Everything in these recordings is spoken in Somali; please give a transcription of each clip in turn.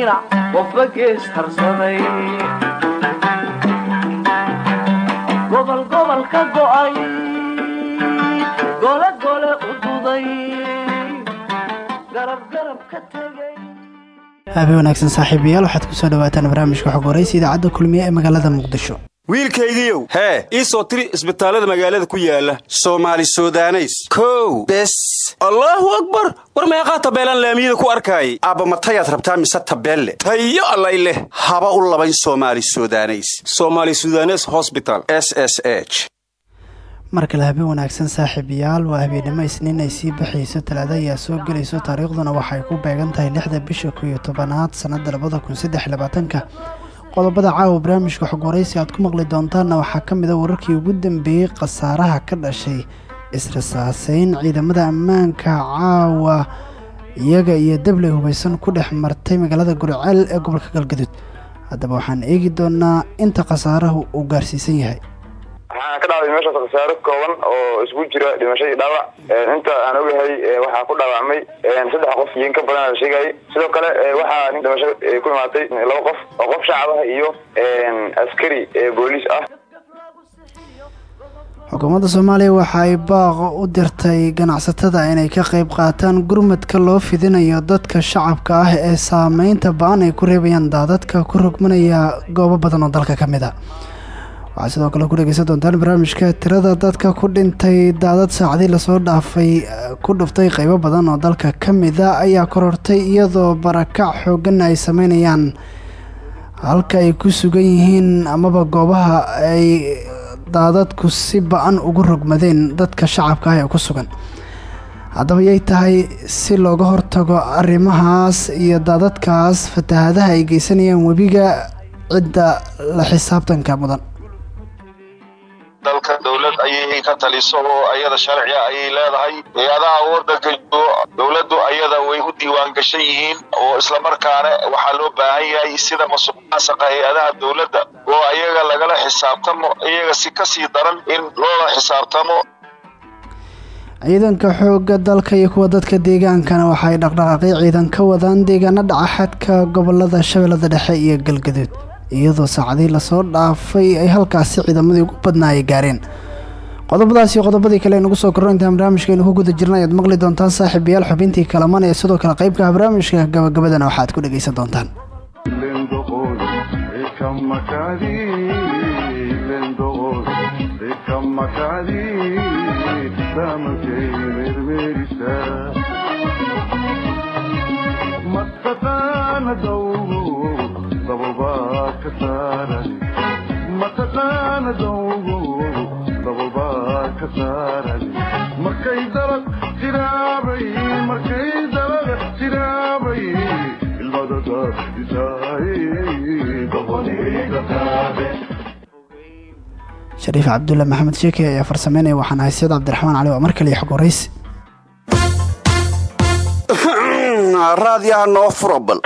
dhinac qofba gees harsaday gobol gobol ka go'ay gole gole u duday garab garab ka tegay habe wanaagsan saaxiibayaal waxaad ku soo dhawaataan barnaamijka xog waraysa idaacadda kulmiye ee magaalada muqdisho wiilkaygiiow hee ii tiri isbitaallada magaalada ku yaalla soomaali sudaneys. Kow bes allaahu akbar war meeqaa tabeelaan laamiyada ku arkaayay aabba matayaad rabtaa mise tabeelle? Tayo allay haba u labayn soomaali sudaneys. Somaali sudanes hosbital s s h. Mar kale habe wanaagsan saaxiibayaal waa habeenimo isniin ay sii baxayso talaada ayaa soo gelayso taariikhduna waxay ku beegan tahay lixda bisha kow iyo tobanaad sannada labada kun qodobada caawa barnaamijka xog waraysi aad ku maqli doontaanna waxaa ka mid a wararkii ugu dambeeyey khasaaraha ka dhashay israsaaseyn ciidamada ammaanka caawa iyaga iyo dabley hubaysan ku dhex martay magaalada gurceel ee gobolka galgaduud. Haddaba waxaan eegi doonaa inta khasaarahu uu gaarsiisan yahay waxaana ka dhacday meeshaas khasaaro kooban oo isugu jira dhimasho iyo dhaawac. Inta aan ogahay waxaa ku dhaawacmay saddex qof iyo ka badan la sidoo kale waxaa nin dhimasho ku imaatay laba qof oo qof shacab ah iyo askari booliis ah. Xukuumadda soomaaliya waxa baaq u dirtay ganacsatada inay ka qayb qaataan gurmadka loo fidinayo dadka shacabka ah ee saameynta ba'an ay ku reebayaan daadadka ku rogmanaya goobo badan oo dalka ka mid a waxaad sidoo kale ku dhegeysan doontaan barnaamijka tirada dadka ku dhintay daadad saacadii la soo dhaafay ku dhuftay qeybo badan oo dalka ka mida ayaa korortay iyadoo barakac xoogan ay sameynayaan halka ay ku sugan yihiin amaba goobaha ay daadadku si ba'an ugu rogmadeen dadka shacabka ah ee ku sugan. Haddaba yay tahay si looga hortago arrimahaas iyo daadadkaas fatahaadaha ay geysanayaan webiga cidda la xisaabtanka mudan dalka dawlad ayay ka taliso oo ayada sharciga ayay leedahay. Hay'adaha wadanka dawladdu ayada way u diiwaan gashan yihiin oo islamarkaana waxaa loo baahan yahay sida masuqmaasuqa hay'adaha dawladda oo ayaga lagala xisaabtamo iyaga si ka sii daran in loola xisaabtamo. Ciidanka xoogga dalka iyo kuwa dadka deegaankana waxaay dhaqdhaqaaqyo ciidan ka wadaan deegaano dhaca xadka gobollada shabeellada dhexe iyo galgaduud iyadoo saacadii la soo dhaafay ay halkaasi ciidamadii ugu badnaa ay gaareen. Qodobadaas iyo qodobadii kale nagu soo korro intaan barnaamijkeenu ku guda jirna ayaad maqli doontaan saaxiibayaal xubintii kalaman ee sidoo kale qaybka ah barnaamijka gabagabadana waxaad ku dhegaysan doontaan shariif cabdulle maxamed sheeke ayaa farsameynaya waxaan ahay sayid cabdiraxmaan cali waa mar kale xog waraysi raadiyaha noo furabal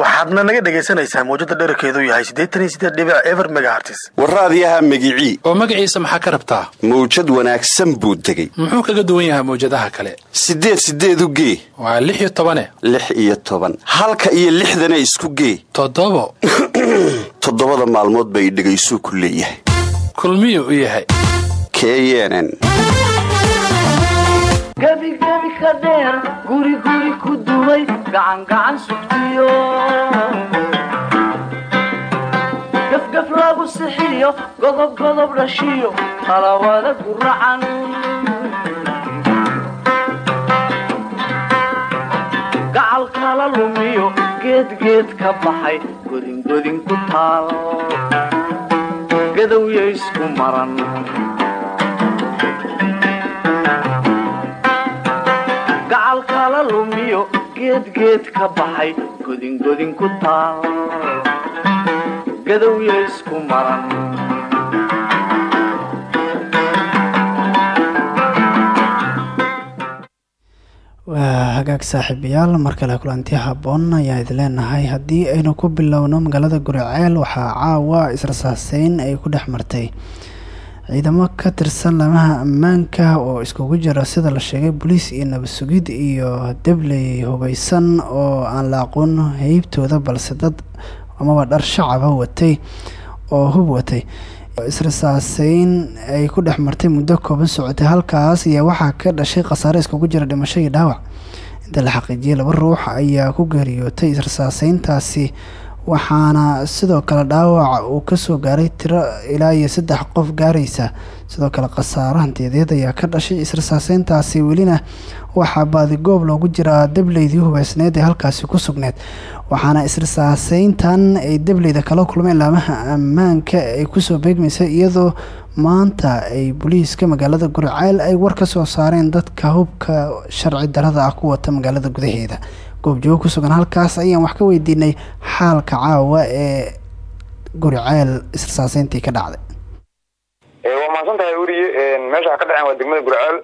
waxaadna naga dhagaysanaysaan mawjada dherarkeedu yahay siddeetan iyo siddeed dhibic ever megahartis war raadiyaha magicii. Oo magaciisa maxaa ka rabtaa? Mawjad wanaagsan buu tegey muxuu kaga duwan yahay mawjadaha kale? Siddeed siddeed u gee. Waa lix iyo tobane. Lix iyo toban. Halka iyo lixdana isku gee. Toddobo. Toddobada maalmood bay dhegaysuu ku leeyahay. Kulmiyuu u yahay. Keyenen gebigebi ka dheer guri guri ku dumay gacan gacan sugtiyo. Gafgaf lagu sixiyo godob godob dhashiyo talawada guracan gacal kala lumiyo geedgeed ka baxay godingodin ku taal gadowya isku maran geedgeed ka baxay godingodin ku taal gadowya isku maran waa hagaag saaxiibayaal mar kale kulanti habboon ayaan idin leenahay haddii aynu ku bilowno magaalada guriceel waxaa caawa israsaaseyn ay ku dhex martay ciidamo ka tirsan lamaha ammaanka oo iskugu jira sida la sheegay boliis iyo nabad sugid iyo debley hubeysan oo aan la aqoon heybtooda balse dad amaba dhar shacaba watay oo hub watay. Israsaaseyn ay ku dhex martay muddo kooban socotay halkaas ayaa waxaa ka dhashay khasaare iskugu jira dhimasho iyo dhaawac. Inta la xaqiijiyay laba ruux ayaa ku geeriyootay israsaaseyntaasi waxaana sidoo kale dhaawac uu ka soo gaaray tiro ilaa iyo saddex qof gaaraysa. Sidoo kale khasaaro hantiyadeed ayaa ka dhashay israsaaseyntaasi welina waxaa baadigoob loogu jiraa dableydii hubeysneed ee halkaasi ku sugneed waxaana israsaaseyntan ay dableyda kala kulmeen laamaha ammaanka ay ku soo beegmaysa iyadoo maanta ay booliiska magaalada guriceel ay war ka soo saareen dadka hubka sharci darada ah ku wata magaalada gudaheeda goobjoogo ku sugan halkaas ayaan wax ka weydiinay xaalka caawa ee guriceel israsaaseyntii ka dhacday. Waa mahadsan tahay weriye meesha waxa ka dhaceen waa degmada gurceel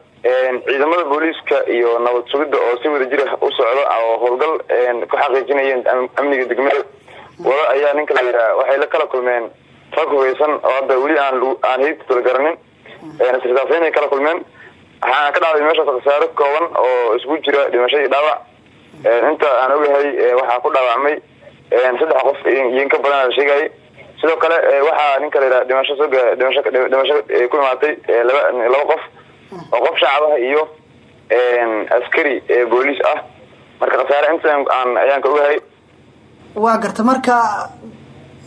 ciidamada booliiska iyo nabad sugidda oo si wada jira u socdo oo howlgal ku xaqiijinayeen amniga degmada. Wada ayaa ninka la yidhaha waxay la kala kulmeen. Rag hubeysan oo hadda weli aan aan heybtooda garanin. Israsaaseyn ay kala kulmeen. Waxaana ka dhacday meeshaas khasaaro kooban oo isku jira dhimasho dhaawac inta aan ogahay waxaa ku dhaawacmay saddex qof iyo inka badan la sheegayay sidoo kale waxaa ninka la yidhaha dhimasho soo dhimasho dhimasho ku imaatay laba laba qof. Oo qof shacab ah iyo askari booliis ah. Marka khasaare inta aan ayaan ka ogahay. Waa garta marka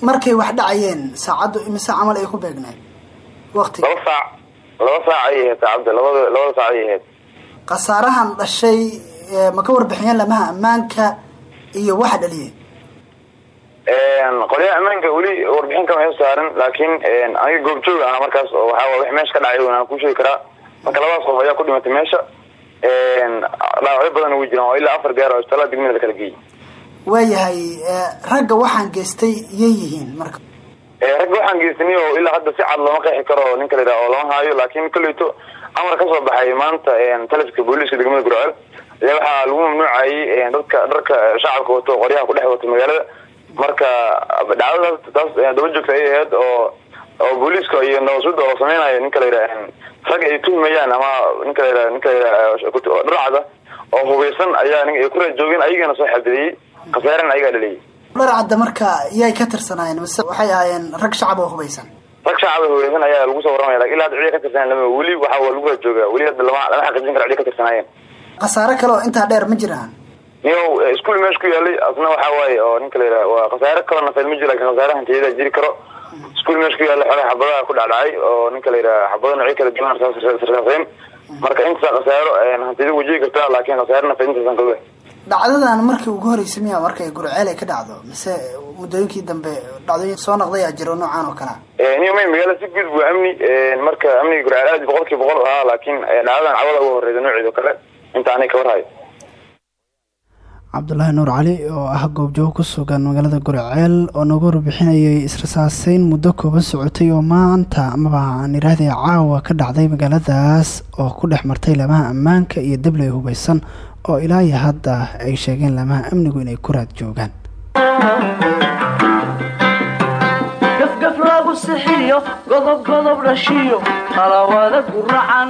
markay wax dhacayeen saacaddu imise camal ay ku beegnayd waqti. Laba saac laba saac ayay ahayd saacadda labada labada saac ayay ahayd. Khasaarahan dhashay ma ka warbixiyeen lamaha ammaanka iyo waxa dhaliyay qolyaha ammaanka weli warbixin kama saarin laakiin aniga goobjoog ah markaas oo waxaa wax meesha ka dhacay aan ku sheegi karaa. Marka labadaas qof ayaa ku dhimatay meesha. Dhaawacyo badan way jiraan oo ilaa afar gaar oo isbitaallada degmada la kala geeyey waayahay ragga waxaan geystay iyay yihiin marka. Ragga waxaan geysanay oo ilaa hadda si cad looma qeexi karo ninka la yidhaha oo lama haayo laakiin kolleyto amar ka soo baxay maanta taliska booliiska degmada gurceel waxaa lagu mamnuucayay dadka dharka shacabka wato oo qoryaha kudhex wato magaalada. Marka dhacdadaas taas daba joogta ay ahayd oo oo booliiska iyo nabasudda oo sameynayo ninka la yidhaha rag ay tuhmayaan ama ninka la ninka la dharcada oo hubeysan ayaa ay ku rajoogeen ayagana soo xadiriyey khasaarana ayagaa dhaliyay. Dharcadda marka yay ka tirsanaayeen mise waxay ahaayeen rag shacab oo hubeysan? Rag shacaba hubeysan ayaa lagu soo waramaya laakiin ilaa hadda cidi ka tirsanaayen lama weli waxa waa lagu rajooga weli hadda lama lama xaqiijin kara cidi ka tirsanaayeen khasaare kale oo intaa dheer ma jiraan niyow iskuol meesha ku yaalay asna waxaa waaye oo ninka la yidhaha waa khasaare kaloo nafeed ma jiro laakiin khasaare hantiyada jiri karo. Iskuol meesha ku yaalay xoolaha xabadaha ku dhacdhacay oo ninka la yidhaha xabado noocyo kala duwan sarsaaseen marka intaasa khasaaro hantiyada wajihi kartaa laakin khasaare nafeed intaasan kaga dhacdadan markii ugu horeysay miya markay gurceel ay ka dhacdo? Mise muddooyinkii dambe dhacdooyin soo noqday aa jiro noocaan oo kalea niyo may magaalada si guud waa amni marka amniga gurceel aad boqol kiiba boqol ahaa laakiin dhacdadan cawada uga horeyda nooceed oo kale inta anay ka warhayo cabdulaahi nuur cali oo ah goobjoogo ku sugan magaalada gurceel oo nooga warbixinayay israsaaseyn muddo kooban socotay oo maanta amaba aan idhaahday caawa ka dhacday magaaladaas oo ku dhex martay lamaha ammaanka iyo dabley hubeysan oo ilaa iyo hadda ay sheegeen lamaha amnigu inay ku raad joogaan. Gafgaf lagu sixiyo godob godob dhashiyo talawada guracan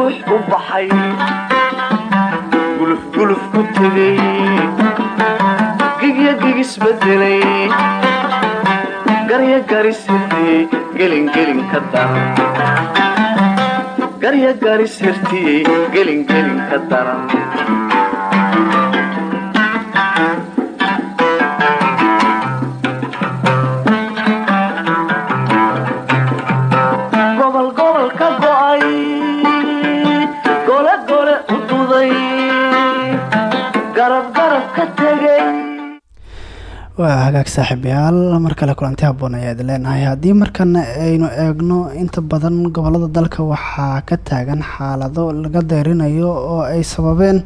guux u baxay gulufguluf ku tegay gigya gigisbedelay garya garisirtiyey gelingelin ka daran garya garisirtiyey gelingelin ka daran waa hagaag saaxiibayaal. Mar kale kulanti haboon ayaa idin leenahay. Haddii markana aynu eegno inta badan gobollada dalka waxaa ka taagan xaalado laga deyrinayo oo ay sababeen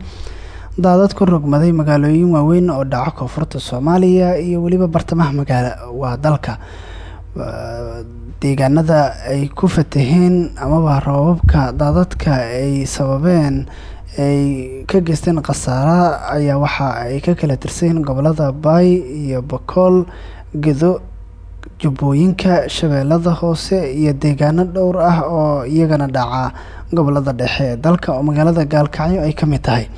daadad ku rogmaday magaalooyin waaweyn oo dhaca koonfurta soomaaliya iyo weliba bartamaha magaala waa dalka. Deegaanada ay ku fataheen amaba roobabka daadadka ay sababeen ay ka geysteen khasaara ayaa waxa ay ka kala tirsan gobollada baay iyo bakool gedo jubbooyinka shabeellada hoose iyo deegaano dhowr ah oo iyagana dhaca gobollada dhexe. Dalka oo magaalada gaalkacyo ay ka mid tahay.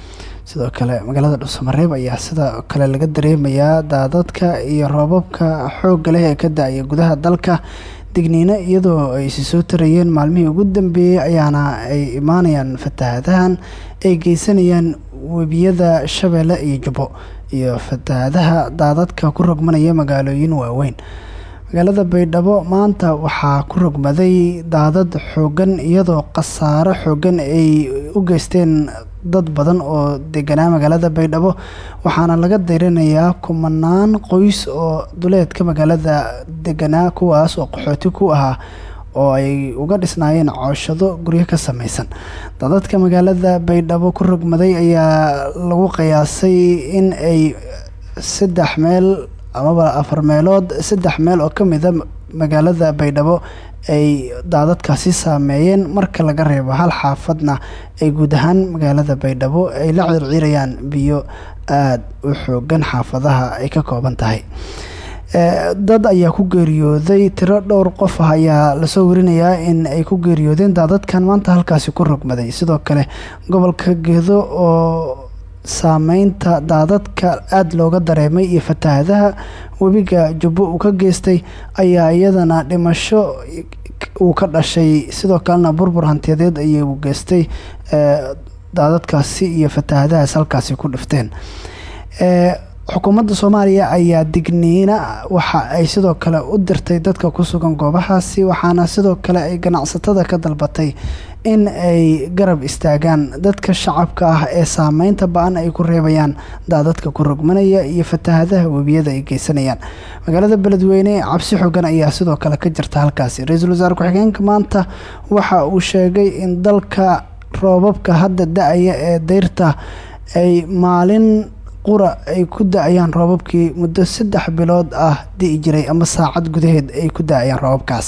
Sidoo kale magaalada dhuusamareeb ayaa sidoo kale laga dareemayaa daadadka iyo roobabka xoogga leh ee ka da'aya gudaha dalka. Digniino iyadoo ay si soo tarayeen maalmihii ugu dambeeyey ayaana ay imaanayaan fatahaadahan ay geysanayaan webiyada shabeelle iyo jubbo iyo fatahaadaha daadadka ku rogmanaya magaalooyin waaweyn. Magaalada baydhabo maanta waxaa ku rogmaday daadad xoogan iyadoo khasaaro xoogan ay u geysteen dad badan oo deganaa magaalada baydhabo waxaana laga dayrinayaa kumanaan qoys oo duleedka magaalada deganaa kuwaas oo qaxooti ku ahaa oo ay uga dhisnaayeen cooshado guryo ka samaysan. Dadadka magaalada baydhabo ku rogmaday ayaa lagu qiyaasay in ay saddex meel amaba afar meelood saddex meel oo ka mida magaalada baydhabo ay daadadkaasi saameeyeen marka laga reebo hal xaafadna ay guud ahaan magaalada baydhabo ay la circiirayaan biyo aada u xoogan xaafadaha ay ka kooban tahay dad ayaa ku geeriyooday tiro dhowr qof ah ayaa la soo warinayaa in ay ku geeriyoodeen daadadkan maanta halkaasi ku rogmaday. Sidoo kale gobolka gedo oo saameynta daadadka aada looga dareemay iyo fatahaadaha webiga jubbo uu ka geystay ayaa iyadana dhimasho uu ka dhashay. Sidoo kalena burbur hantiyadeed ayay u geystay daadadkaasi iyo fatahaadahaas halkaasi ku dhifteen xukuumadda soomaaliya ayaa digniina. Waxa ay sidoo kale u dirtay dadka ku sugan goobahaasi waxaana sidoo kale ay ganacsatada ka dalbatay in ay garab istaagaan. Dadka shacabka ah ee saameynta ba'an ay ku reebayaan daadadka ku rogmanaya iyo fatahadaha webiyada ay geysanayaan. Magaalada beledweyne cabsi xogan ayaa sidoo kale ka jirta halkaasi. Ra'iisul wasaare ku-xigeenka maanta waxa uu sheegay in dalka roobabka hadda da'aya ee deyrta ay maalin qura ay ku da'ayaan roobabkii muddo saddex bilood ah di'i jiray ama saacad gudaheed ay ku da'ayaan roobabkaas.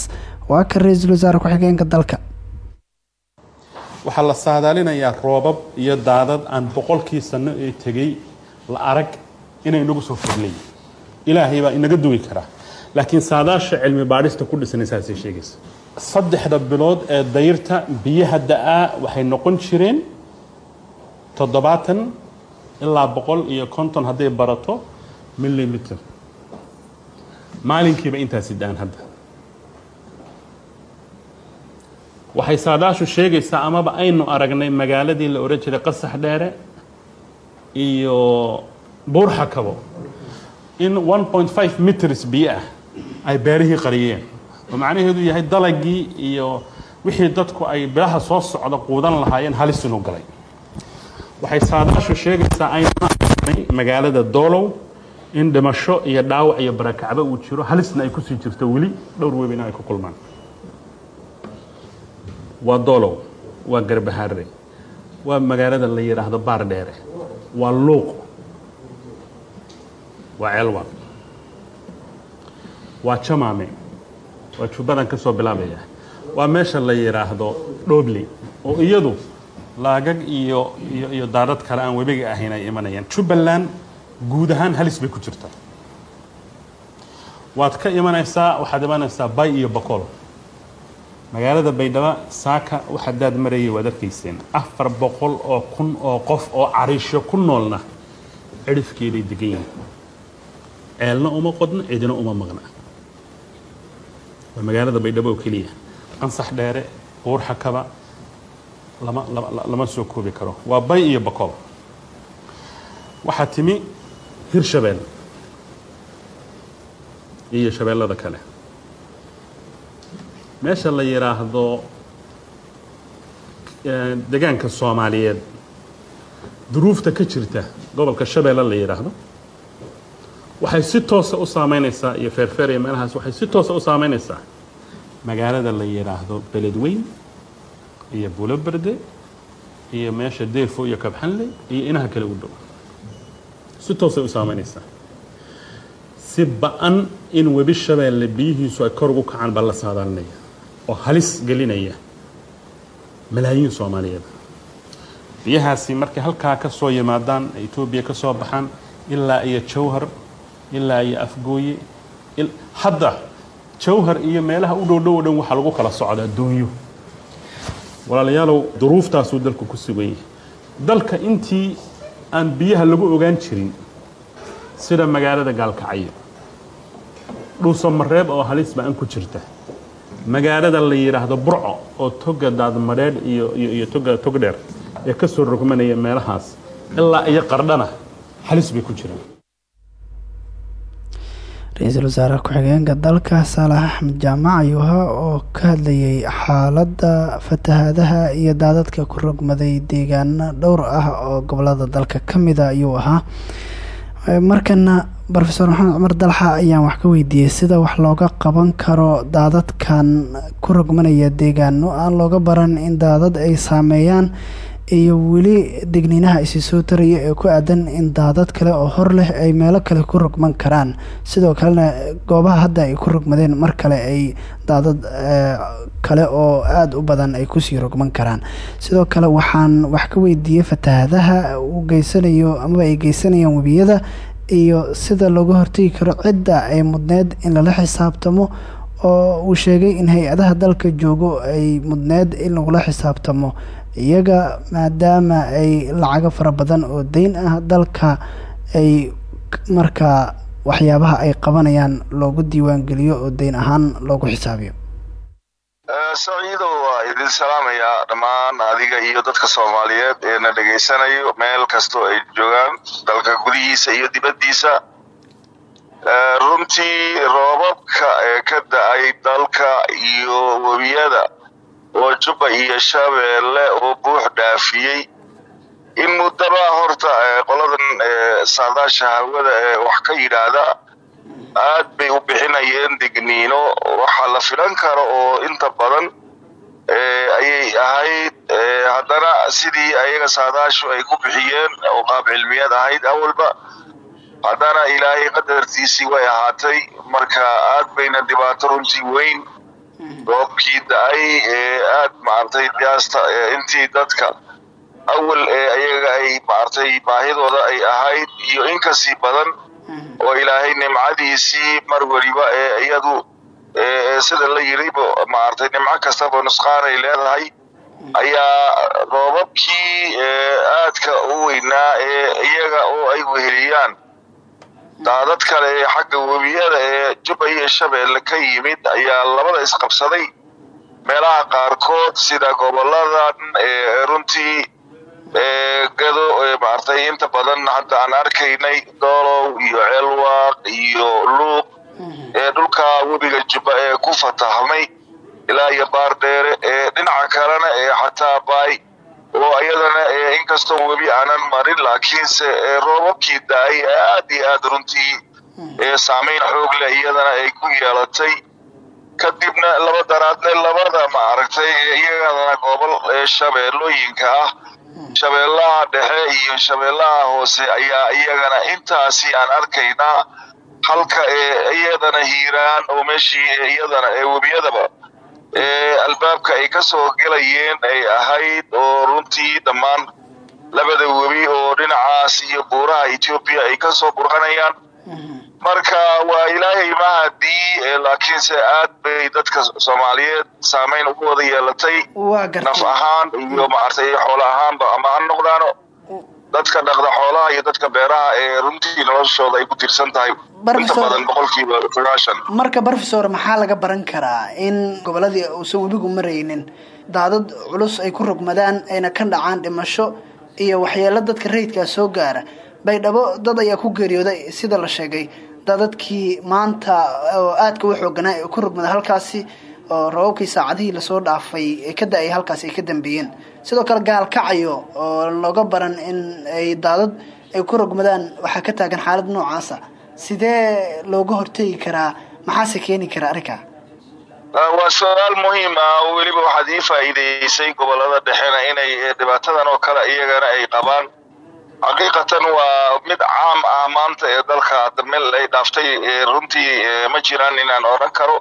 Waa kan ra'iisul wasaare ku-xigeenka dalka. Waxaa la saadaalinayaa roobab iyo daadad aan boqolkii sanno ee tegey. La arag inay inagu soo furlay ilaahay baa inaga dugi karaa laakiin saadaasha cilmi baadhista ku dhisanaysaasay sheegaysa. Saddexda bilood ee dayrta biyaha da'aa waxay noqon jireen toddobaatan ilaa boqol iyo konton hadday barato millimiter maalinkiiba intaasi da'an hadda. Waxay saadaashu sheegaysaa amaba aynu aragnay magaaladii la odhan jiray qasax dheere iyo buurxakabo in one point five meters biyo ah ay beerihii qariyeen. Oo macnaheedu yahay dalagii iyo wixii dadku ay bilaha soo socda quudan lahaayeen halis inuu galay waxay saadaashu sheegaysaa aynu aragnay magaalada doolow in dhimasho iyo dhaawac iyo barakacba uu jiro. Halisna ay ku sii jirto weli. Dhowr webina ay ku kulmaan. Waa doolow waa garbahaare waa magaalada la yidhaahdo baar dheere waa luuq waa ceelwan waa jamaame waa jubbadan ka soo bilaabaya waa meesha la yidhaahdo dhobley oo iyadu laagag iyo iyo daadad kale aan webiga ahayn ay imanayaan. Jubbaland guud ahaan halis bay ku jirtaa waad ka imanaysaa waxaad imanaysaa bay iyo boqol. Magaalada baydhabo saaka waxadaad marayay waad arkayseen. Afar boqol oo kun oo qof oo cariisho ku noolna cirifkeeday degan yihiin ceelna uma qodna cidina uma maqna. Waa magaalada baydhabo oo keliya. Qansax dheere buurxakaba lama lama soo koobi karo. Waa bay iyo boqol. Waxaa timi hirshabeel iyo shabeellada kale. Meesha la yidhaahdo degaanka soomaaliyeed duruufta ka jirta gobolka shabeelle la yidhaahdo waxay si toosa u saameynaysaa iyo feerfeer iyo meelahaas waxay si toosa u saameynaysaa magaalada la yidhaahdo beledweyn iyo buloberde iyo meesha deefo iyo kabxanle iyo inaha kale u dhow. Si toosay u saameynaysaa si ba'an in webi shabeelle biyihiisu ay kor ugu kacaan baa la saadaalinaya oo halis gelinaya malaayiin soomaaliyeed. Biyahaasi markay halkaa ka soo yimaadaan etoobiya ka soo baxaan ilaa iyo jawhar ilaa iyo afgooye hadda jawhar iyo meelaha u dhow dhow dhan waxaa lagu kala socdaa adduunyo walaalayaalow duruuftaasuu dalku ku sugan yahay. Dalka intii aan biyaha lagu ogaan jirin sida magaalada gaalkacyo dhuuso mareeb oo halis ba'an ku jirta. Magaalada la yidhaahdo burco oo toga daadmadheedh iyo iyo iyo toga togdheer ee ka soo rogmanaya meelahaas ilaa iyo qardhana halis bay ku jiraan ra'iisul wasaare ku-xigeenka dalka saalax axmed jaamac ayuu ahaa oo ka hadlayay xaaladda fatahaadaha iyo daadadka ku rogmaday deegaano dhowr ah oo gobollada dalka. Ka mida ayuu ahaa markana rofeor maxamed cumar dalxa ayaan wax ka weydiiyey sida wax looga qaban karo daadadkan ku rogmanaya deegaano aan looga baran in daadad ay saameeyaan iyo weli degniinaha isi soo taraya ee ku aadan in daadad kale oo hor leh ay meelo kale ku rogman karaan. Sidoo kalena goobaha hadda ay ku rogmadeen mar kale ay daadad kale oo aada u badan ay ku sii rogman karaan. Sidoo kale waxaan wax ka weydiiyey fatahaadaha uu geysanayo amaba ay geysanayaan webiyada iyo sida looga hortegi karo cidda ay mudneed in lala xisaabtamo oo uu sheegay in hay'adaha dalka joogo ay mudneed in lagula xisaabtamo iyaga maadaama ay lacago fara badan oo deyn ah dalka ay markaa waxyaabaha ay qabanayaan loogu diiwaangeliyo oo deyn ahaan loogu xisaabiyo. Saciido waa idin salaamayaa dhammaan adiga iyo dadka soomaaliyeed ee na dhegaysanayo meel kastoo ay joogaan dalka gudihiisa iyo dibaddiisa. Runtii roobabka ee ka da'ay dalka iyo webiyada oo jubba iyo shabeelle oo buux dhaafiyey. In muddaba horta qoladan saadaasha hawada ee wax ka yidhaahda aad bay u bixinayeen digniino. Waxaa la filan karo oo inta badan ayay ahayd haddana sidii ayaga saadaashu ay ku bixiyeen oo qaab cilmiyeed ahayd awalba haddana ilaahay qadartiisii way ahaatay. Marka aad bayna dhibaato runtii weyn roobkii da'ay ee aad maaragtay qiyaasta intii dadka awal ee ayaga ay maaragtay baahidooda ay ahayd iyo in ka sii badan oo ilaahay nimcadiisii mar weliba ee iyadu sida la yidhibo maaragtay nimco kastaba nusqaanay leedahay ayaa roobabkii aadka u weynaa ee iyaga oo ay weheliyaan daadad kale ee xagga webiyada ee jubba iyo shabeelle ka yimid ayaa labada isqabsaday. Meelaha qaarkood sida goboladan ee runtii gado maaragtay inta badan hadda aan arkaynay doolow iyo ceelwaaq iyo luuq ee dhulka webiga jubba ee ku fatahmay ilaa iyo baardheere ee dhinaca kalena ee xataa baay oo iyadana inkastoo webi aanan marin laakiinse roobabkii da'ay aad iyo aad runtii saamayn xoog leh iyadana ay ku yeelatay. Kadibna laba daraadle labada maaragtay iyadana gobol shabeellooyinka ah. Shabeellaha dhexe iyo shabeellaha hoose ayaa iyagana intaasi aan arkaynaa halka ee iyadana hiiraan oo meeshii iyadana ee webiyadaba albaabka ay ka soo gelayeen ay ahayd oo runtii dhammaan labada webi oo dhinacaas iyo buuraha etoobiya ay ka soo burqanayaan marka waa ilaahay mahadii laakiinse aad bay dadka soomaaliyeed saamayn ugu wada yeelatay. Naf ahaan iyo maaragtay xoolo ahaanba ama ha noqdaano dadka dhaqda xoolaha iyo dadka beeraha ee runtii noloshooda ay ku tirsan tahay. Inta badan boqolkiiba sagaashan marka brofesor maxaa laga baran karaa in goboladii uusan webigu maraynin? Daadad culus ay ku rogmadaan ayna ka dhacaan dhimasho iyo waxyeelo dadka rayidkaa soo gaara. Baydhabo dad ayaa ku geeriyooday sida la sheegay. Dadadkii maanta oo aadka u xooganaa ee ku rogmada halkaasi oo rababkii saacadihii la soo dhaafay ee ka da'ay halkaasi ay ka dambeeyeen. Sidoo kale gaalkacayo oo looga baran in ay daadad ay ku rogmadaan waxaa ka taagan xaalad noocaasa. Sidee looga hortegi karaa? Maxaase keeni kara arrinkaa waa su'aal muhiim ah. Oo weliba waxaad ii faa'iideysay gobollada dhexena inay dhibaatadan oo kale iyagana ay qabaan. Xaqiiqatan waa mid caam ah maanta ee dalka meel ay dhaaftay runtii ma jiraan inaan odhan karo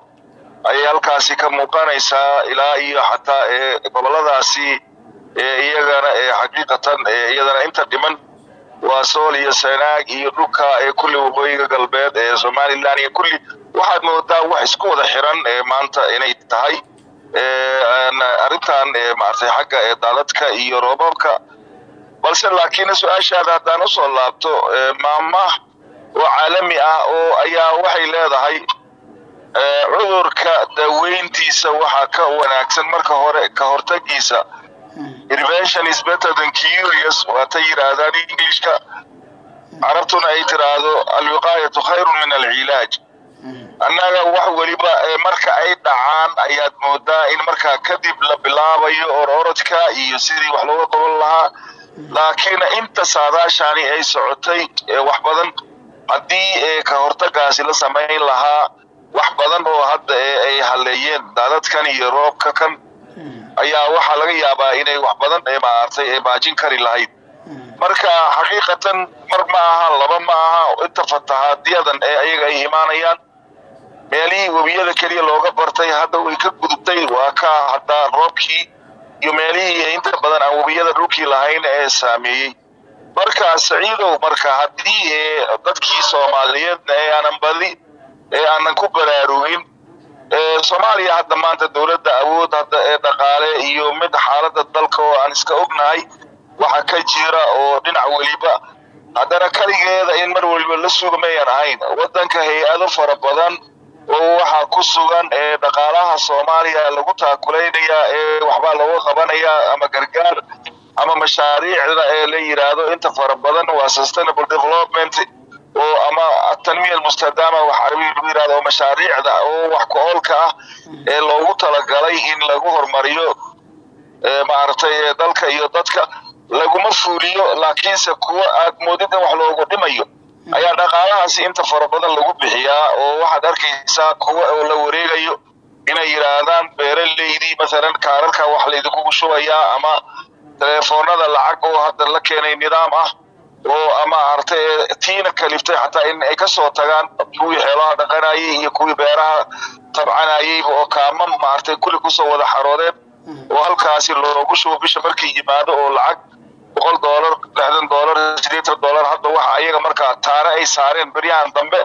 ayay halkaasi ka muuqanaysaa ilaa iyo xataa goboladaasi iyagana xaqiiqatan iyadana inta dhiman waa sool iyo sanaag iyo dhulka ee kulli waqooyiga galbeed ee somalilan iyo kulli waxaad moodaa wax isku wada xiran maanta inay tahay arrintan maaragtay xagga daadadka iyo roobabka. Balse laakiin su'aashaada haddaan u soo laabto maamah oo caalami ah oo ayaa waxay leedahay cudurka daweyntiisa waxaa ka wanaagsan marka hore ka hortagiisa. Prevention is better than curious waatay yidhaahdaan englishka. Carabtuna ay tiraahdo alwiqaayatu khayrun min alcilaaj. Annaga wax weliba marka ay dhacaan ayaad moodaa in markaa kadib la bilaabayo ororodka iyo sidii wax looga qaban lahaa. Laakiin inta saadaashani ay socotay wax badan haddii ka hortagaasi la samayn lahaa wax badan oo hadda ay haleeyeen daadadkan iyo roobka kan. Ayaa waxaa laga yaabaa inay wax badan maartay baajin kari lahayd. Marka xaqiiqatan mar ma aha laba ma aha inta fatahaadiyadan ee ayaga ay imaanayaan meelihii webiyada keliya looga bartay hadda way ka gudubtay waa ka haddaa roobkii iyo meelihii inta badan aan webiyada dhulkii lahayn ee saameeyey. Marka saciidow marka haddii dadkii soomaaliyeedna ee aanan badi ee aanan ku baraarugin. Soomaaliya hadda maanta dowladda awood hadda ee dhaqaale iyo mid xaaladda dalka oo aan iska ognahay waxa ka jira oo dhinac weliba. Haddana kaligeeda in mar weliba la suga mayan ahayn. Waddanka hay'ado fara badan oo waxaa ku sugan ee dhaqaalaha soomaaliya lagu taakulaynaya ee waxbaa looga qabanaya ama gargaar ama mashaariicda ee la yidhaahdo inta fara badan waa sustainable development oo ama atanmiya almustadaama wax carabiga lagu yidhahdo oo mashaariicda oo wax ku-oolka ah ee loogu talagalay in lagu horumariyo maaragtay dalka iyo dadka laguma fuuliyo laakiinse kuwa aad moodid in wax loogu dhimayo ayaa dhaqaalahaasi inta fara badan lagu bixiyaa oo waxaad arkaysaa kuwa oo la wareegayo inay yidhaahdaan beeraleydii masalan kaararka wax laydinkugu shubayaa ama teleefoonada lacag oo hadda la keenay nidaam ah oo ama artay tiina kaliftay xataa in ay ka soo tagaan kuwii xeelaha dhaqanayay iyo kuwii beeraha tabcanayayba oo kaama maartay kulli ku soo wada xaroodeen oo halkaasi loogu shubo bisha markay yimaado oo lacag boqol doolar lixdan doolar sideetan doolar hadda waxa ayaga markaa taare ay saareen beryahan dambe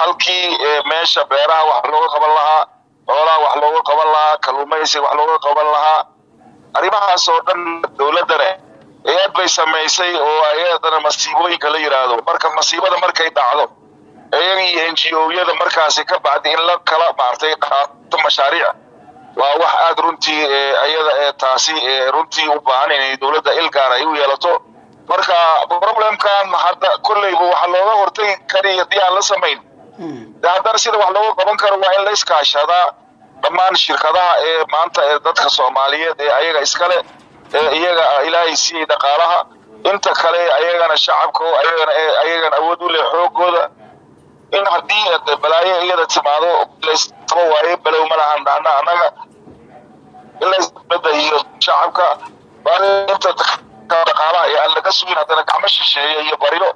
halkii meesha beeraha wax looga qaban lahaa xoolaha wax looga qaban lahaa kalluumaysiga wax looga qaban lahaa. Arrimahaas oo dhan dowladdana eed bay samaysay oo ayadana masiibooyinka la yidhaahdo marka masiibada markay dhacdo g o-yada markaasi ka bacdi in la kala maartay qaato mashaariic. Waa wax aada runtii ayada ee taasi runtii u baahan inay dowladda ilgaar ay u yeelato. Marka problemkan hadda kolleyba waxa looga hortagi kari haddii aan la samayn. De haddana sida wax looga qaban karo waa in la iskaashadaa dhammaan shirkadaha ee maanta ee dadka soomaaliyeed ee ayaga iskale ee iyaga ilaahay siiyey dhaqaalaha. Inta kale ayagana shacabka ayagana awood u leh xoogooda in haddii balaayo iyada timaado laystaba waaye balow ma lahan dhahna annaga. In laysbada iyo shacabka inta dhaqaalaha ee aan laga sugin haddana gacmo shisheeye iyo baryo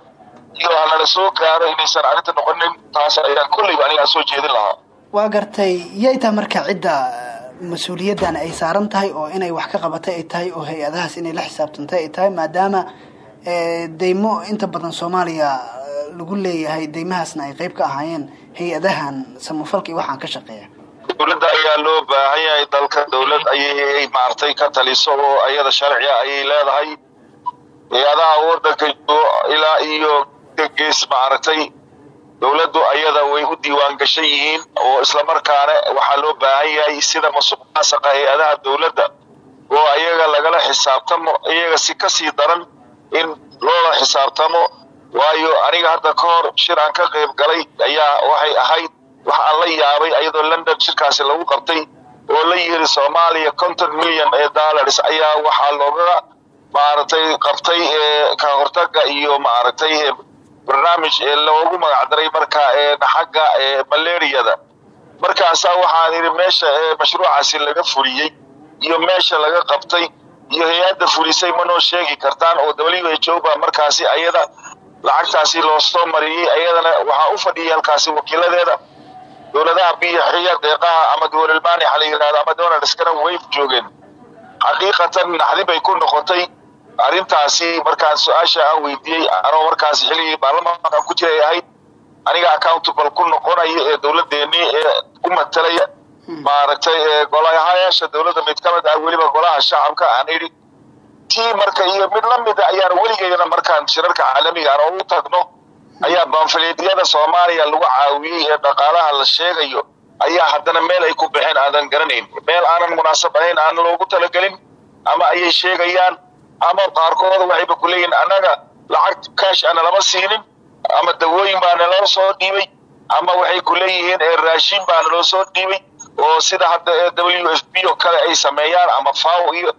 iyo halala soo gaaro inaysan arrinta noqonin taas ayaan kolleyba anigaa soo jeedin lahaa. Waa gartay yay tahay marka cidda mas'uuliyaddan ay saaran tahay oo inay wax ka qabatay ay tahay oo hay'adahaas inay la xisaabtantay ay tahay maadaama deymo inta badan soomaaliya lagu leeyahay deymahaasna ay qayb ka ahaayeen hay'adahan samafalka iyo waxaan ka shaqeeya. Dowladda ayaa loo baahan yahay dalka. Dowlad ayay maartay ka taliso oo ayada sharciga ayay leedahay. Hay'adaha wadanka ilaa iyo gees maaragtay dowladdu ayada way u diiwaan gashan yihiin oo islamarkaana waxaa loo baahan yahay sida masuqmaasuqa hay'adaha dowladda oo ayaga lagala xisaabtamo iyaga si ka sii daran in loola xisaabtamo. Waayo aniga hadda ka hor shir aan ka qayb galay ayaa waxay ahayd wax aan la yaabay ayadoo london shirkaasi lagu qabtay oo la yiri soomaaliya conton million ee dollars ayaa waxaa looga maaragtay qabtay ka hortaga iyo maaragtay barnaamij ee loogu magacdaray marka ee xagga ee malaariyada markaasaa waxaan idhi meesha ee mashruucaasi laga fuliyey iyo meesha laga qabtay iyo hay'adda fulisay ma noo sheegi kartaan oo w h o markaasi ayada lacagtaasi loo soo mariyey ayadana waxaa u fadhiyay halkaasi wakiiladeeda dowladaha biyaxiya deeqaha ama dowlalmaani ha la yidhahdo ama donaldskana way joogeen xaqiiqatan naxdi bay ku noqotay arrintaasi markaan su'aasha aan weydiiyey anoo markaasi xilligii baarlamaankan ku jiray ahayd aniga accountable ku noqonaya ee dowladdeennii ee ku matalaya maaragtay ee golahayaasha dowladda mid ka mid ah weliba golaha shacabka aan idhi tii marka iyo mid la mida ayaan weligeydana markaan shirarka caalamiga aan ugu tagno. Ayaa baanfaleedyada soomaaliya lagu caawiyey ee dhaqaalaha la sheegayo. Ayaa haddana meel ay ku baxeen aadan garanayn. Meel aanan munaasab ahayn aan loogu talagelin ama ayay sheegayaan ama qaarkood waxayba ku leeyihiin annaga lacag kaash ana lama siinin ama dawooyin baa naloo soo dhiibay ama waxay ku leeyihiin ee raashin baa naloo soo dhiibay oo sida hadda w f b oo kale ay sameeyaan ama faw iyo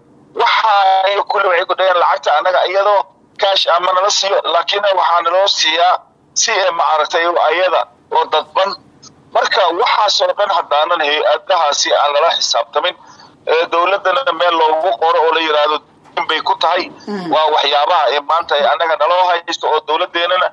waxa iyo kulle waxay ku dhaheen lacagta annaga iyadoo kaash ama nala siiyo laakiin waxaa naloo siiyaa si ee maaragtay ayada oo dadban. Marka waxaasoo dhan haddaanan hay'adahaasi aan lala xisaabtamin ee dowladdana meel loogu qoro oo la yidhaahdo bay ku tahay. Waa waxyaabaha ee maanta ay annaga naloo haysto oo dowladdeenana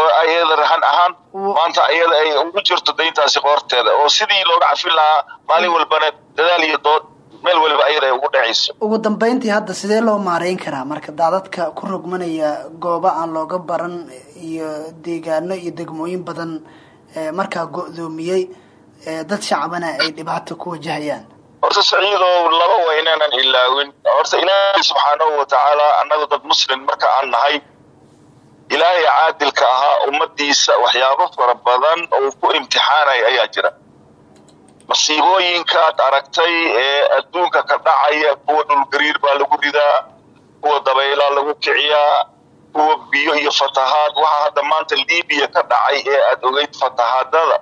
oo ayada rahan ahaan maanta ayada ay ugu jirto dayntaasi qoorteeda oo sidii looga cafin lahaa maalin walbana dadaal iyo dood meel waliba ayada ay ugu dhacayso. Ugu dambeyntii hadda sidee loo maareyn karaa? Marka daadadka ku rogmanaya goobo aan looga baran iyo deegaano iyo degmooyin badan ee markaa go-doomiyey ee dad shacbana ay dhibaato ku wajahayaan horta saciidow laba waa inaanan ilaawin. Horta ilaahay subxaanahu watacaala annagu dad muslim marka aan nahay ilaahay caadilka ahaa ummadiisa waxyaabo fara badan oo ku imtixaanaya ayaa jira. Masiibooyinkaad aragtay ee adduunka ka dhacaya kuwa dhulgariir baa lagu ridaa kuwa dabaylaa lagu kiciyaa kuwa biyo iyo fatahaad. Waxaa hadda maanta libiya ka dhacay ee aad ogeyd fatahaadada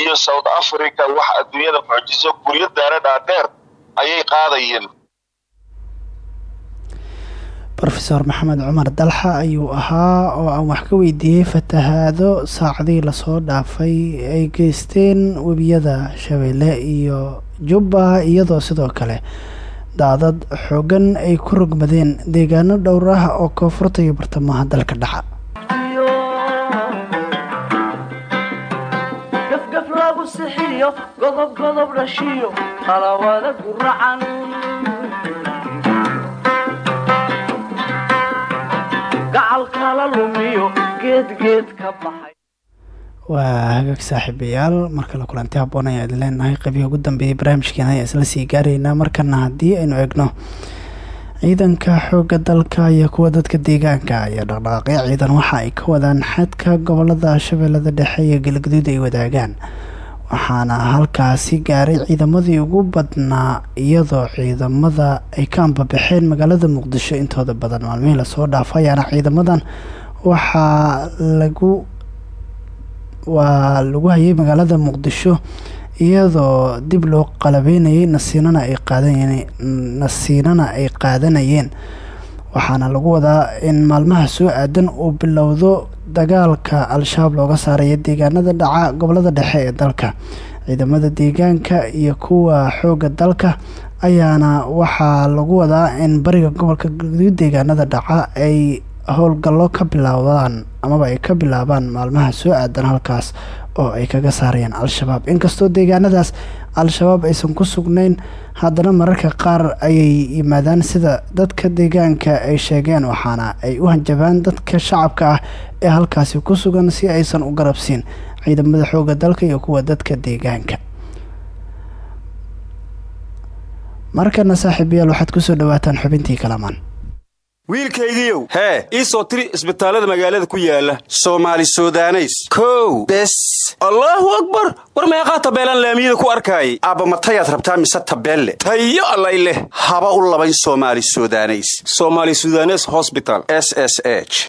iyo south africa wax adduunyada mucjiso guryo daara dhaadheer ayay qaadayeen. Rofeor maxamed cumar dalxa ayuu ahaa oo aan wax ka weydiiyey fatahaado saacadihii la soo dhaafay ay geysteen webiyada shabeelle iyo jubba iyadoo sidoo kale daadad xoogan ay ku rogmadeen deegaano dhowr ah oo koonfurta iyo bartamaha dalka dhaca lagu sixiyo godob godob dhashiyo guracan kala baxay. Waa hagaag saaxiibayaal markale kulanti haboon ayaa idin leenahay qeybihi ugu dambeeyay barnaamijkeena ayaa isla sii gaaraynaa markana haddii aynu egno ciidanka xoogga dalka iyo kuwa dadka deegaanka iyo dhaqdhaqaaqyo ciidan waxa ay ka wadaan xadka gobollada shabeellada dhexe iyo galgaduud ay wadaagaan waxaana halkaasi gaaray ciidamadii ugu badnaa iyadoo ciidamada ay ka ambabaxeen magaalada muqdisho intooda badan. Maalmihii la soo dhaafo ayaana ciidamadan. Waxaa lagu waa lagu hayay magaalada muqdisho iyadoo dib loo qalabeynayay nasiinana ay qaadanayeen nasiinana ay qaadanayeen. Waxaana lagu wadaa in maalmaha soo aadan uu bilowdo dagaalka al-shabaab looga saaraya deegaanada dhaca gobollada dhexe ee dalka. Ciidamada deegaanka iyo kuwa xoogga dalka ayaana waxaa lagu wadaa in bariga gobolka galgaduud deegaanada dhaca ay howlgallo ka bilaabaan amaba ay ka bilaabaan maalmaha soo aadan halkaas oo ay kaga saarayaan al-shabaab. Inkastoo deegaanadaas al-shabaab aysan ku sugnayn haddana mararka qaar ayay yimaadaan sida dadka deegaanka ay sheegeen waxaana ay u hanjabaan dadka shacabka ah ee halkaasi ku sugan si aysan u garabsiin ciidamada xoogga dalka iyo kuwa dadka deegaanka. Markana saaxiibayaal waxaad ku soo dhawaataan xubintii kalamaan wiilkaygiiow hee ii soo tiri isbitaallada magaalada ku yaalla soomaali sudaneys. Kow. Bes. Allaahu akbar. War meeqaa tabeelaan laamiyada ku arkaayay? Aabba matayaad rabtaa mise tabeelle tayo allay leh. Haba u labayn soomaali sudaneys. Somaali sudanes hosbital s s h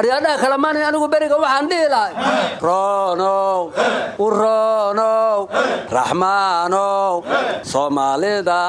aryaadhaha kalemaanay anigu beriga waxaan dhihi lahay. Roonow u roonow raxmaanow soomaalida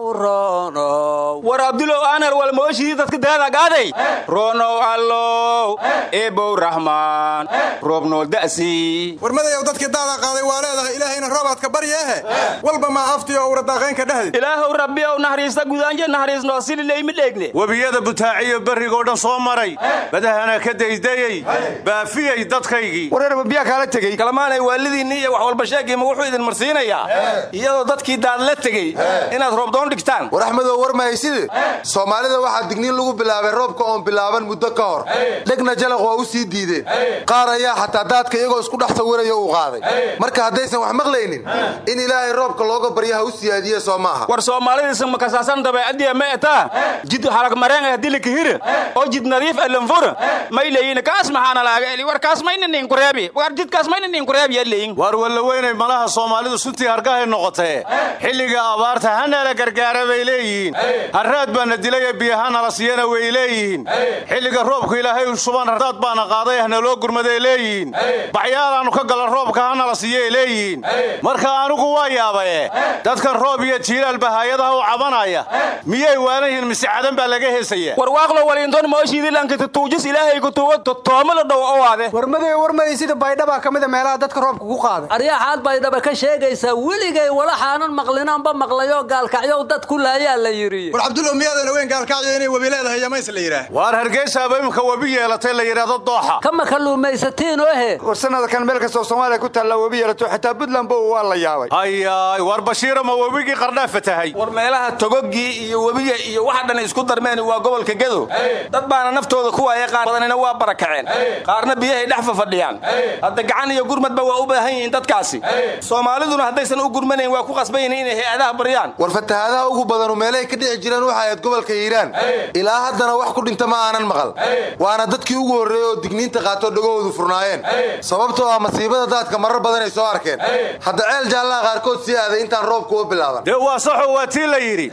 u roonow. War abdulow anar walmooshidii dadka daadagaaday roonow allow eebow raxmaan roobnool da'si. Warmadayow dadkii daada qaaday waa leedahay ilaahayna roobaadka baryeehe. Walba maa afti oo uradaqaynka dhehdi ilaahow rabbiyow naxariista gudaanje naxariisnoo silileymi dheegne. Webiyada butaaciyo berrigoo dhan soo maray badahana ka daydayey baafiyey dadkaygii. Wareerba biyaa kaala tegey. Kalamaanay waalidiinni iyo wax walba sheegiima wuxuu idin marsiinayaa? Iyadoo dadkii daad la tegey inaad roobdoon dhigtaan. War axmedow war mahayside soomaalida waxaa digniin lagu bilaabay roobka oon bilaaban muddo ka hor. Dhegna jalaq waa u sii diideen. Qaar ayaa xataa daadka iyagoo isku dhex sawiraya uu qaaday. Marka haddaysan wax maqlaynin in ilaahay roobka looga barya ha u siyaadiye soo maaha war soomaalidiisa makasaasan dabeecadiya ma etaa? Jid harag mareen ah dilika hira oo jid nadiif alanfura may leeyin kaas maxaana laaga eli? War kaas mayna nin kureebi war jidkaas mayna nin kureebi yaa leeyin waar walla weynay malaha soomaalidu suntii hargahay noqotee. Xilliga abaarta hanala gargaara bay leeyihiin. Harraad baana dilaya biyahanala siiyana way leeyihiin. Xilliga roobku ilaahay u shuban hardaad baana qaaday ahna loo gurmaday leeyihiin. Baxyaalaannu ka galan roobka hanala siiyay leeyihiin. Marka anigu waa yaabaye dadkan roob iyo jiilaalba hay'adaha u cabanaya miyay waanayihin mise cadan baa laga heesaya? War waaqlo waliintoon mooshiidilankita tuujis ilaahay ku tuugo totooma la dhow owaade warmaday warmay sida baydhabaa ka mida meelaha dadka roobka ku qaaday aryaxaad baydhaba ka sheegaysaa weligay walaxaanan maqlinaanba maqlayo gaalkacyow dad ku laayaa la yidhi. War cabdulow miyaadan ogeyn gaalkacyo inay webi leedahay yamays la yidhaah. Waar hargeysaaba imika webi yeelatay la yidhaahdo dooxa. Kama kalluumaysatiin ohe war sanadkan meel kastoo soomaaliya ku taalla webi yeelato xitaa buntlandba waa la yaabay. Hayaay war bashiira ma webigii qardhaa fatahay? War meelaha togogii iyo webiga iyo waxa dhan isku darmeen waa gobolka gedo. Dad baana naftooda ku waaya qaar badanina waa barakaceen qaarna biyahay dhex fafadhiyaan. Hadda gacan iyo gurmadba waa u baahan yihiin dadkaasi. Soomaaliduna haddaysan u gurmanayn waa ku qasban inay hay'adaha baryaan war fatahaadaha ugu badanu meelahay ka dhici jireen waxa ahayd gobolka hiiraan. Ilaa haddana wax ku dhinta ma aanan maqal. Waana dadkii ugu horreeyey oo digniinta qaatoo dhagahoodu furnaayeen. Sababtoo ah masiibada daadka marar badan ay soo arkeen. Hadda ceel jaallaha qaarkood sii aaday intaan roobku u bilaaban. Dee waa saxo waa tii la yidhi.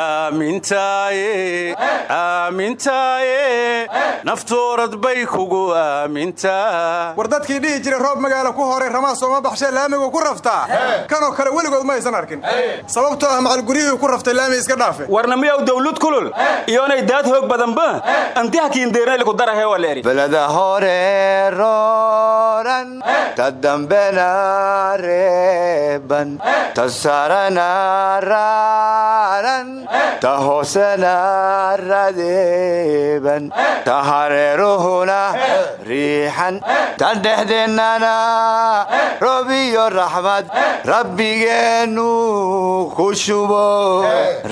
Aamintaaye aamintaaye naftoorad bay kugu aamintaa war dadkii dhihi jiray roob magaalo ku horay ramaa sooma baxshee laamigu ku raftaa kanoo kale weligood ma aysan arkin sababtoo ah macalguryihii ku raftay laami iska dhaafe warna miyaw dawlad kulul iyoonay daad hoog badanba antihakiindeernayliku darahe waa leeri beleda hore roran ta dambena reeban ta sarana raaran ta hoosena radeeban hareeruhuna riixan ta dhexdeennana roob iyo raxmad rabbigeennu ku shubo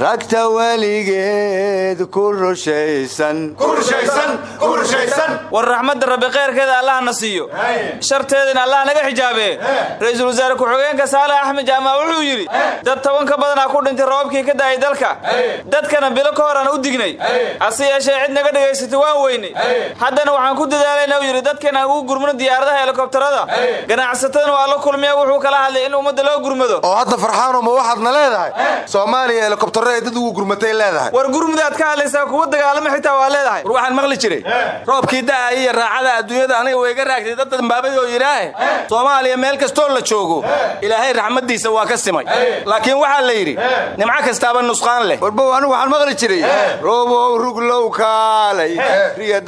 ragta weligeed ku rushaysan war raxmadda rabbi khayrkeeda allahna siiyo. Sharteedina allah naga xijaabe. Ra'iisul wasaare ku-xigeenka saale axmed jaamac wuxuu yidhi dad toban ka badanaa ku dhintay roobkii ka da'ay dalka. Dadkana bilo ka horaan u dignay. Hase yeeshee cid naga dhegaysatay waan weynay haddana waxaan ku dadaalayna uu yidhi dadkana ugu gurmano diyaaradaha helikobtarada ganacsatadana waa la kulmiya wuxuu kala hadlay in ummadda loo gurmado. Oo hadda farxaano ma waxaadna leedahay? Soomaaliya helikobtarro ay dad ugu gurmatay leedahay. War gurmudaad ka hadlaysaa kuwa dagaalama xitaa waa leedahay. War waxaan maqli jiray. Roobkii da'ay iyo raacada adduunyada aniga way ga raagtay dad dambaabay oo yidhaahe soomaaliya meel kastoo la joogo ilaahay raxmaddiisa waa ka simay. Laakiin waxaa la yidhi nimco kastaaba nusqaan leh. Warbow anigu waxaan maqli jiray. Roobow ruglow kaalay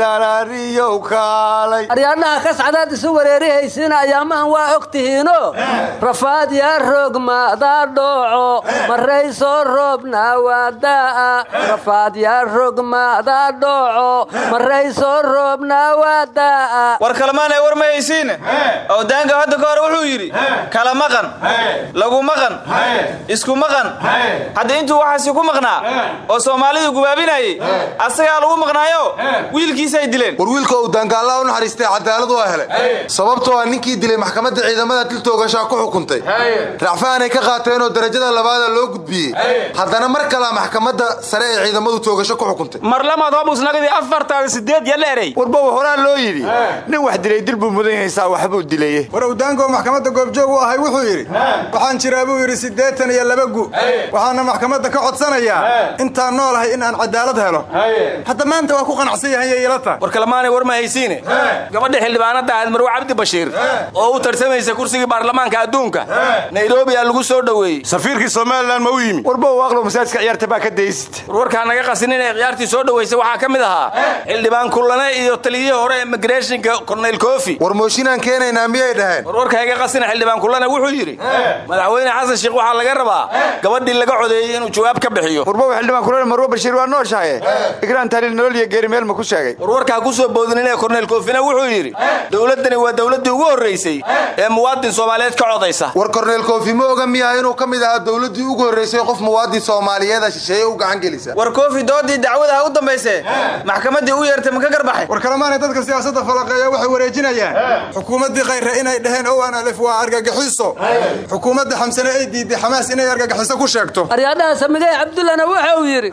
riyadaanariyow kaalay. Aryaadhaha kascadaad isu wareerihaysiina ayaamahan waa og tihiino rafaad yaa rogmaadaa dhooco. Marayso roobna waa daa'a rafaad yaa rogmaadaa dhooco. Marayso roobna waa daa'a war kalmaan ay war ma haysiine awdaanka hadda ka hore wuxuu yidhi kala maqan lagu maqan isku maqan. Hadda intuu waxaasi ku maqnaa oo soomaalidu gubaabinayay asagaa lagu maqnaayo wiilkiisay dileen. War wiilka uu daangaallaa u naxariistay cadaalad waa helay. Sababtoo ah ninkii dilay maxkamadda ciidamada diltoogashaa ku xukuntay. Racfaanay ka qaateenoo darajada labaada loo gudbiyey. Haddana mar kalea maxkamadda sare ee ciidamadu toogasho ku xukuntay. Marlamaad hobusnagadii afartaada sideed yaleerey warbow horaa loo yidhi. Nin wax dilay dil buu mudan yahaysaa waxbuu dilaye war owdaango maxkamadda goobjoog u ahay wuxuu yidhi waxaan jiraa buu yidhi siddeetan iyo laba gu waxaana maxkamadda ka codsanayaa intaan noolahay in aan cadaalad helo. Hadda maanta waa ku qanacsan yahay ilata war war ma haysiine. Gabadha xildhibaanadda ahayd marwe cabdi bashiir. Oo u tartamaysa kursigii baarlamaanka adduunka. Nairobi aa lagu soo dhoweeyey safiirkii somalilan ma u yimi. Warbow aqlo masaajidka ciyaarta baa ka daysid. Warwarkaa naga qasinin ee ciyaartii soo dhoweysay waxaa ka mid ahaa xildhibaan kullane iyo taliyihii hore ee immigrationka korneyl kofi. War mooshinaan keenaynaa miyay dhaheen? Warwarka iga qasina xildhibaan kullane wuxuu yidhi madaxweyne xasan sheekh waxaa laga rabaa gabadhii laga codeeyey inuu jawaab ka bixiyo. Warbow xildhibaan kulane marwo bashiir waa nooshahaye igraan taaliil nolol iyo geeri meel ma ku sheegay warwarkaa ku soo boodinine korneyl koofina wuxuu yidhi dowladdani waa dowladdii ugu horraysay ee muwaadin soomaaliyeed ka codaysa. War korneyl koofi ma oga miyaha inuu ka mid ahaa dowladdii ugu horraysay qof muwaadin soomaaliyeeda shisheeye u gacan gelisa. War koofi doodii dacwadaha u dambayse maxkamaddii u yeertay ma ka garbaxay? War kalemaanay dadka siyaasadda falaqeeya waxay wareejinayaan. Xukuumaddii khayre inay dhaheen owan alif waa argagixiso. Xukuumadda xamsane ay diiday xamaas inay argagixiso ku sheegto. Aryaadhaha samigay cabdullana waxa uu yidhi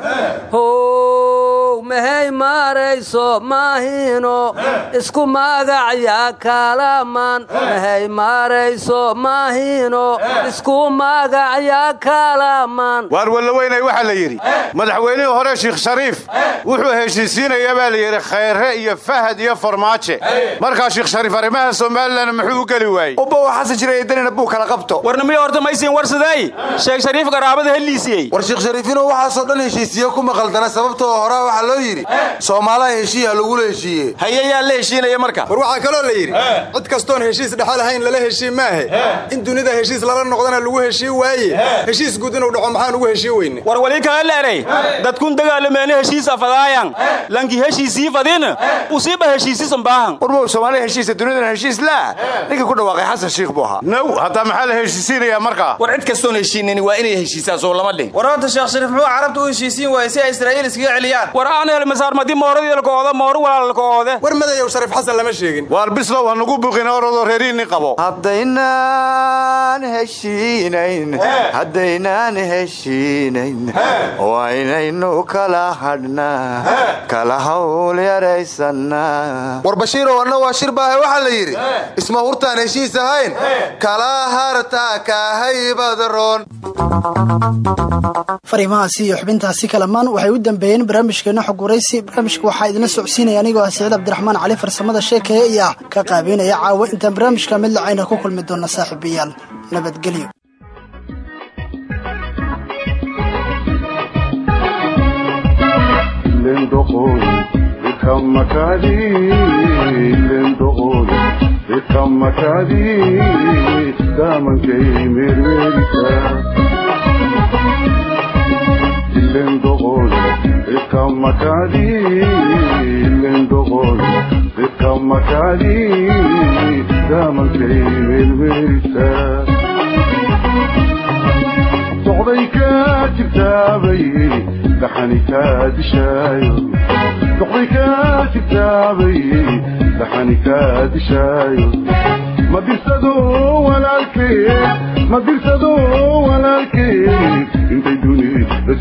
how mahay maarayso maahino isku magacya kalaman mahay maarayso maahino. Isku magacya kalaman waar wallaweynay waxaa la yidhi madaxweynihii hore sheikh shariif wuxuu heshiisiinayaa baa la yidhi khayre iyo fahad iyo farmaaje. Markaa sheikh shariif arrimaha somalilan muxuu u geli waayey? Ubba waa xasan jiray danina buu kala qabto. Warnimiyo horta maysiin warsaday sheekh shariif garaabada heliisiyey war sheekh shariif inuu waxaasoo dhan heshiisiye ku maqaldana sababtoo horaa waxaa loo yidhi soomaalaha heshiiha lagula heshiiye. Haye yaa la heshiinaya marka. War waxaa kaloo la yidhi cid kastoon heshiis dhexal ahayn lala heshiin maahe. In dunida heshiis lala noqdana lagu heshiin waaye. Heshiis guud inuu dhaco maxaan ugu heshiin weyne? War wali kala leeray dadkun dagaalameene heshiis afadaayan lanki heshiisii fadin. Usiiba heshiisisan baahan. Warbow soomaaliya heshiisa dunidana heshiis laa? Ninkii ku dhawaaqay xasan shiikh buu ahaa. Naw haddaa maxaa la heshiisiinayaa markaa war cid kastoon heshiinani waa inay heshiisaan soo lama dhin war horta sheekh shariif muxuu carabta u heshiisiin waayey si ay israa'iil iskaga celiyaan war madayow shariif xasan lama sheegin. Waar bislow ha nugu buqin orodoo reeriinni qabo. Haddaynaan heshiinayn haddaynaan heshiinayn waa inaynu kala hadhnaa kala hawl yaraysanaa war bashiirow anna waa shir baahe waxaa la yidhi isma hurtaan heshiis ahayn kala harta kahaybadroon fariimahaasi iyo xubintaasi kalamaan waxay u dambeeyeen barnaamijkeena xog waraysi barnaamijka waxaa idinla socodsiinaya anigoo ah saciid cabdiraxmaan cali farsamada sheekeeye iyo ah ka qaabeynaya caawa intaan barnaamijka mid lacayna ku kulmi doona saaxiibayaal nabadgelyo kaa dishaayo ma dirsado walaalkeed ma dirsado walaalkeed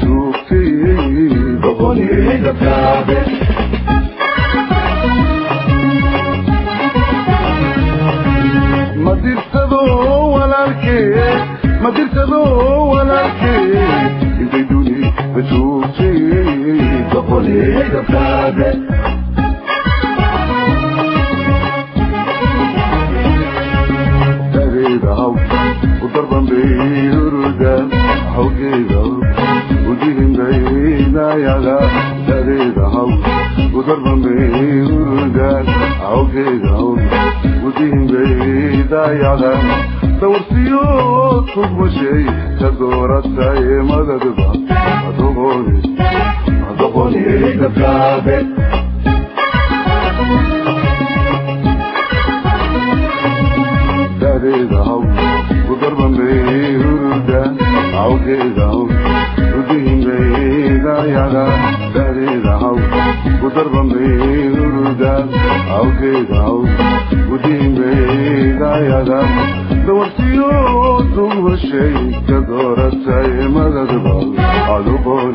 joogtay doqoniyda taabe ma dirsado walaalkeed ma dirsado walaalkeed intay dunida joogtay doqoniyda taabe dareedahaw u darbambay hurudan hawgeeda udihinbaynayaga dareedahaw u darbambay hurudan hawgeeda udihinbaydayaga dawrsiyo tugmashay ka dooratay madadba adoqoni adoqoniyda kaabe dareedahaw u darbambay hurudan yaga dhexdeeda haw gudarbambayrurudaan hawkeeda haw gudihinbayda yaga dawartiyo duwashay ka dooratay madadbal aduqoon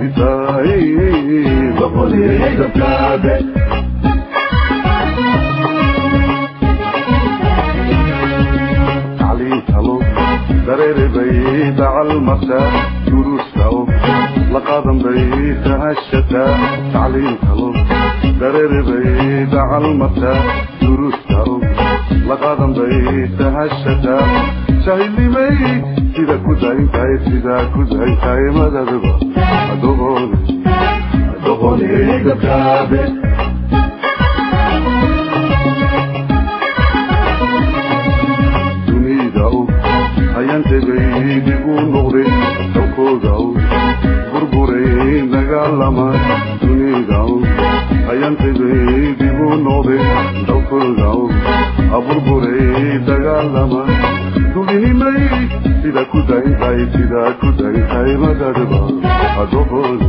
cidade, vamos direito à cidade. dareerbay dacal masaa guruushao la qaadan bay tahashataa tacliimkalo dareerbay dacal masaa guruushao la qaadan bay tahashataa jahilnimay sida ku dayntahay sidaa ku dayntahay madaduba adoqonaydakaabe dunida u ayaan tegay digu noqday dhowkooda u burburay dagaalama dunida u ayaan tegay digu noqday dhowkooda u aburburay dagaalama duminimay sida ku dayntahay sidaa ku dayntahay madadhba adoqone